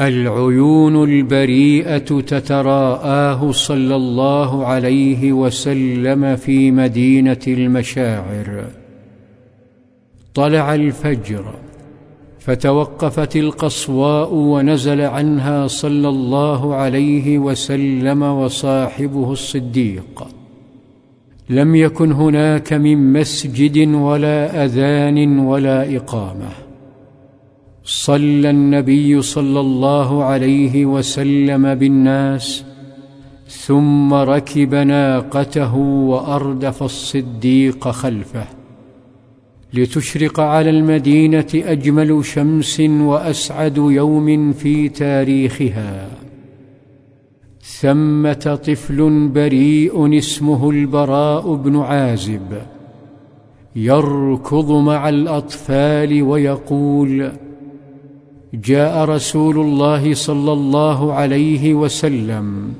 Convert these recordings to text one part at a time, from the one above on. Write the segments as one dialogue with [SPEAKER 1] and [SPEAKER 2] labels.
[SPEAKER 1] العيون البريئة تتراءاه صلى الله عليه وسلم في مدينة المشاعر. طلع الفجر فتوقفت القصواء ونزل عنها صلى الله عليه وسلم وصاحبه الصديق. لم يكن هناك من مسجد ولا أذان ولا إقامة. صلى النبي صلى الله عليه وسلم بالناس ثم ركب ناقته وأردف الصديق خلفه. لتشرق على المدينة أجمل شمس وأسعد يوم في تاريخها. ثمة طفل بريء اسمه البراء بن عازب يركض مع الأطفال ويقول جاء رسول الله صلى الله عليه وسلم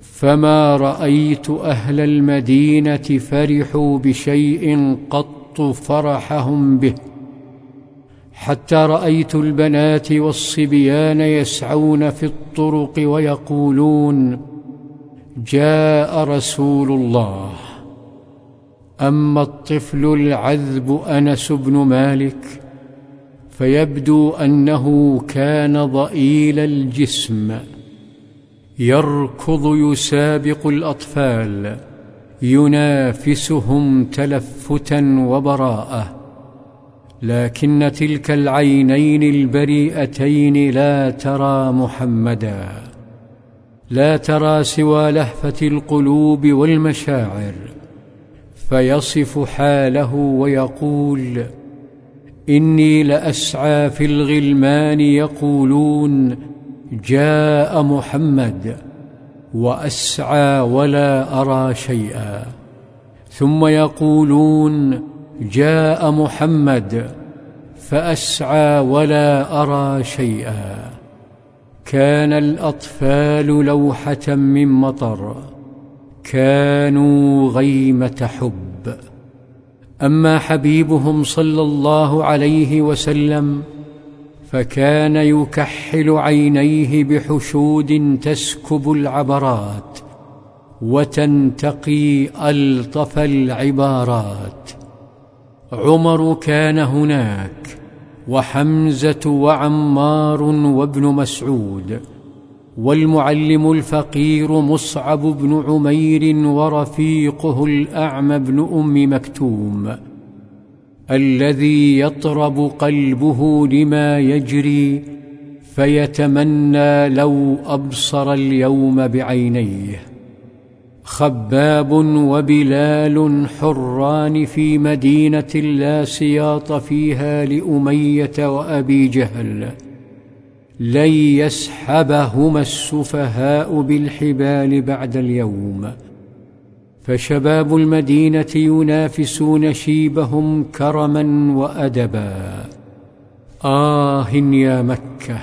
[SPEAKER 1] فما رأيت أهل المدينة فرحوا بشيء قط فرحهم به حتى رأيت البنات والصبيان يسعون في الطرق ويقولون جاء رسول الله. أما الطفل العذب أنس بن مالك فيبدو أنه كان ضئيل الجسم. يركض يسابق الأطفال ينافسهم تلفتا وبراءة. لكن تلك العينين البريئتين لا ترى محمدا لا ترى سوى لهفة القلوب والمشاعر. فيصف حاله ويقول إني لأسعى في الغلمان يقولون جاء محمد وأسعى ولا أرى شيئا. ثم يقولون جاء محمد فأسعى ولا أرى شيئا. كان الأطفال لوحة من مطر كانوا غيمة حب. أما حبيبهم صلى الله عليه وسلم فكان يكحل عينيه بحشود تسكب العبرات وتنتقي ألطف العبارات. عمر كان هناك وحمزة وعمار وابن مسعود والمعلم الفقير مصعب بن عمير ورفيقه الأعمى بن أم مكتوم الذي يطرب قلبه لما يجري فيتمنى لو أبصر اليوم بعينيه. خباب وبلال حران في مدينة لا سياط فيها لأمية وأبي جهل لن يسحبهما السفهاء بالحبال بعد اليوم. فشباب المدينة ينافسون شيبهم كرما وأدبا. آه يا مكة!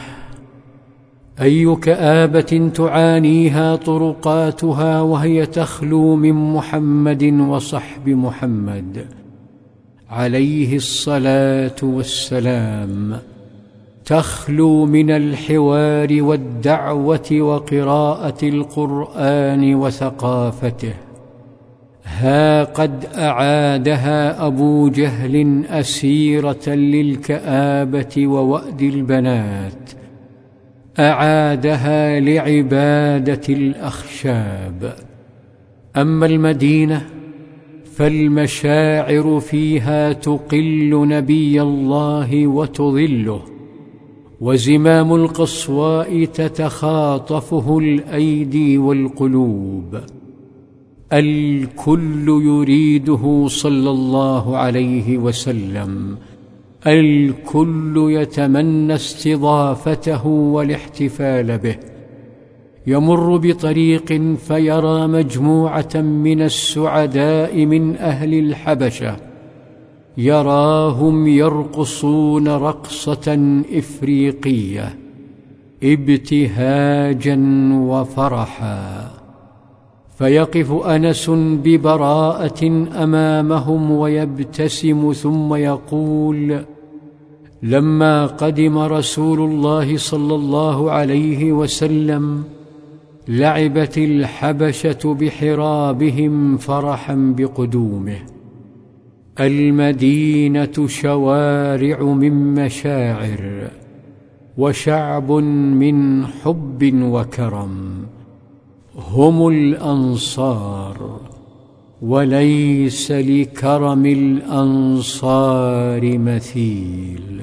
[SPEAKER 1] اي كابه تعانيها طرقاتها وهي تخلو من محمد وصحب محمد. عليه الصلاة والسلام. تخلو من الحوار والدعوة وقراءة القرآن وثقافته. ها قد أعادها أبو جهل أسيرة للكآبة ووأد البنات. أعادها لعبادة الأخشاب. أما المدينة فالمشاعر فيها تقل نبي الله وتظله. وزمام القصواء تتخاطفه الأيدي والقلوب. الكل يريده صلى الله عليه وسلم. الكل يتمنى استضافته والاحتفال به. يمر بطريق فيرى مجموعة من السعداء من أهل الحبشة. يراهم يرقصون رقصة إفريقية ابتهاجا وفرحا. فيقف أنس ببراءة أمامهم ويبتسم ثم يقول لما قدم رسول الله صلى الله عليه وسلم لعبت الحبشة بحرابهم فرحا بقدومه. المدينة شوارع من مشاعر وشعب من حب وكرم. هم الأنصار وليس لكرم الأنصار مثيل.